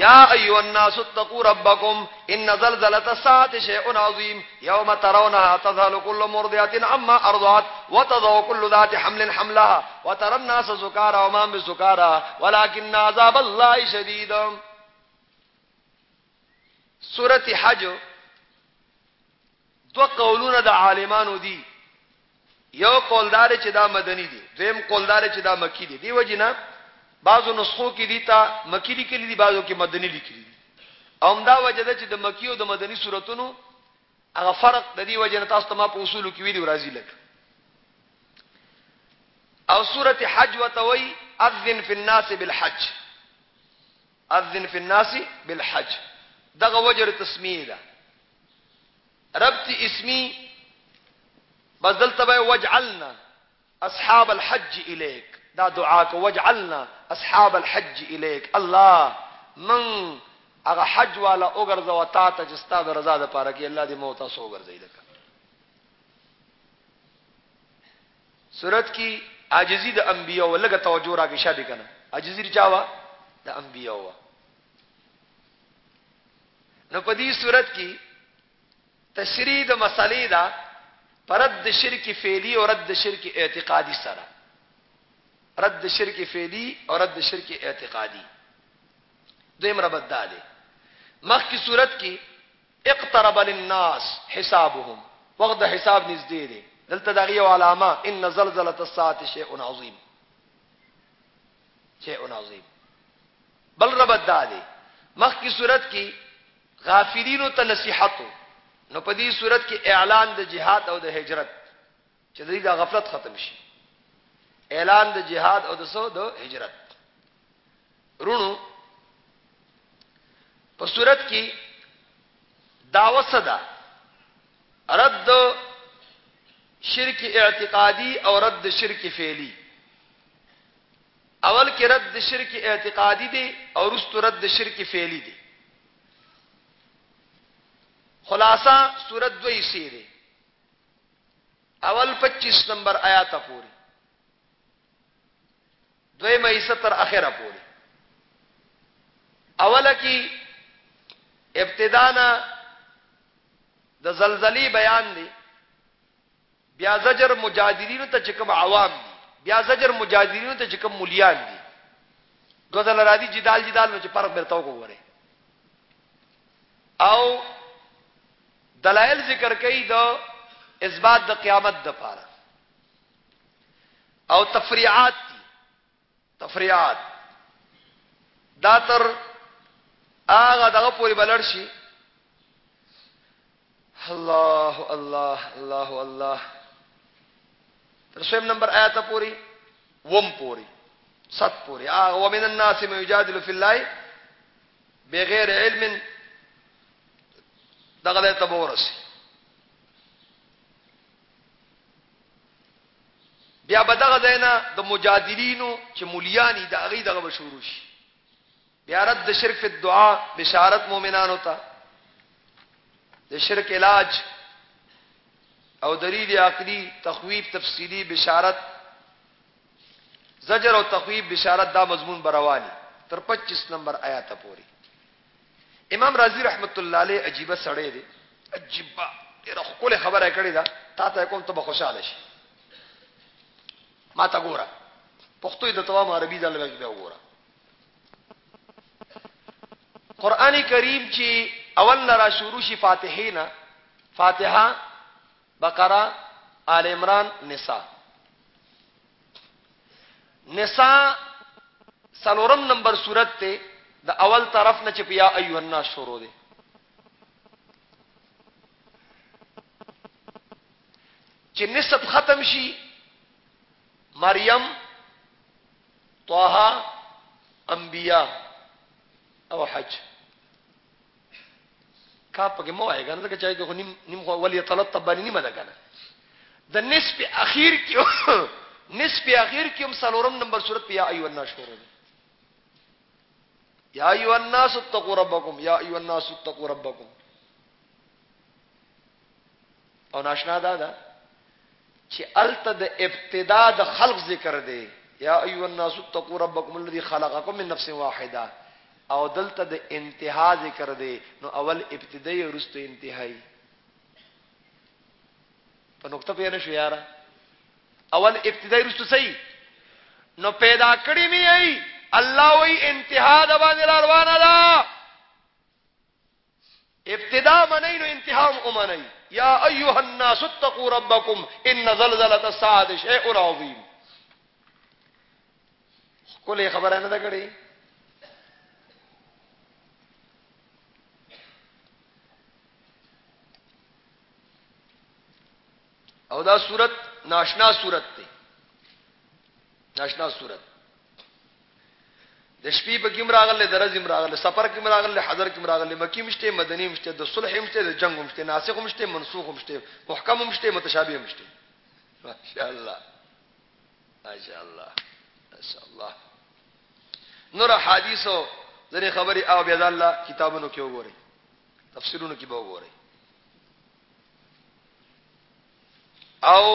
يا أيها الناس اتقوا ربكم إن زلزلة الساعة شيء عظيم يوم ترونها تذهل كل مرضية عما أرضعت وتضع كل ذات حمل حملها وترى الناس سكارى وما بسكارى ولكن عذاب الله شديد. سورة حج دو قولون دا عالمانو دي. یو قولدار چې دا مدني دي، دویم قولدار چې دا مکی دي. دی وجنه بعضو نسخو کې دي تا مکی لیکلي دي بعضو کې مدني لیکلي دي اومدا وجده چې د مکی أو د مدني صورتونو هغه فرق د دې وجنه تاسو ته ما په اصول کې ویلي راځي لک أو سورة حج وتوي اذن في الناس بالحج. اذن في الناس بالحج. دغه وجر تسمیه ده. ربط اسمی بدل تبع وجعلنا اصحاب الحج اليك دا دعاك وجعلنا أصحاب الحج إليك. الله من هغه حج والا وګرځه أو تا ته جستا د رضا د پاره کې الله دې موت تاسو وګرځي دک سورت کی عاجزی د انبیاء ولګه توجه راکې شادي کنه عاجزی چاوا د انبیاء وا. نو په دې صورت کې تشریح د مسلې دا پرد شرک فعلی أو رد شرک اعتقادی سره رد شرک فعلی او رد شرک اعتقادی. دویم ربط داده مخ کی صورت کی اقترب للناس حسابهم. وقت حساب نزدې دي دلته دغه علامه، ان زلزله الساعه شيء عظیم. شيء عظیم. بل ربط داده مخ کی صورت کی غافلین ته نصیحت نو په دې صورت کې اعلان د جهاد او د هجرت. چې دې دا غفلت ختم شي. اعلان د جهاد او د سو د هجرت رونو، په صورت کې دعوت صدا رد شرک اعتقادی او رد شرک فعلی اول کې رد شرک اعتقادی دی او رست رد شرک فعلی دی. خلاصہ سورت دو حصے اول پچیس نمبر آیات پوری دو مئی ستر اخیرا پوری اول کی ابتدانا د زلزلی بیان دی. بیا زجر مجادلین ته چکم عوام دي. بیا زجر مجادلین ته چکم مليان دي. دو ځل را دي جدال جدال نو چې فرق مرته وګوره. او دلائل ذکر کوي د اثبات د قیامت د پاره. او تفریعات دي. تفریعات دا تر هغه دغه پوری بلړ شي. الله الله الله الله. تر سویم نمبر آیات پوری وم پوری ست پوری هغه ومن الناس من یجادل فی الله بغیر علم. دغه ته ورسی بیا بدغه دینا د مجادلینو چې مولیانی د اغي دغه بشورو شي. بیا رد د شرک فی الدعاء، بشارت مؤمنانو ته. د شرک علاج او دلیل عقلی تخویف تفصیلی، بشارت. زجر او تخویف بشارت دا مضمون بروانی تر 25 نمبر آیات پوری امام رازی رحمت الله علیه عجیب سړی دی. عجیب ډیره خپل خبره کړې ده. تا ته کوم، ته خوشاله شي ما ته ګوره. پښتو د توام عربي ځل به وګوره. قران کریم چې اول لرا شروع شي فاتحینا فاتحه بقره آل عمران نساء. نساء سلورم نمبر صورت ته د اول طرف نه چې بیا ایو الناس شروع دي چې نسب ختم شي مریم طه انبیاء أو حج. کا پکې مو آئے کنه چې چا نیم نیم خو ولی تلطب باندې نیمه ده کنه د نصف اخیر کې نصف اخیر کې هم سلورم نمبر صورت بیا ایو الناس شروع یا ایو الناس اتقوا ربکم یا ایو الناس اتقوا ربکم أو ناشنا دا دا چې الته د ابتدا د خلق ذکر دی یا ایو الناس اتقوا ربکم الذي خلقکم من نفس واحده او دلته د انتها ذکر دی نو اول ابتدایي ورسته انتهایی په نقطه پې نه شو یارا۔ اول ابتدایي ورسته صحیح۔ نو پیدا کړی می ای الله وی انتها د باندې روانه ده ابتدا منی نو انتها هم امنی یا ایها الناس اتقوا ربکم ان زلزله الساعه شیء عظیم. کله خبره نه ده کړی او دا صورت ناشنا صورت ته ناشنا صورت د شپې په کې مراغله درز مراغله سفر کې مراغله حضر کې مراغله مکی مشته مدنی مشته د صلح مشته د جنگ مشته ناسخ مشته منسوخ مشته محکم مشته متشابه مشته ماشاء الله ماشاء الله ماشاء الله نور حدیثو ځنې خبري او بیا الله کتابونو کې وګورئ. تفسیرونو کې به وګورئ. او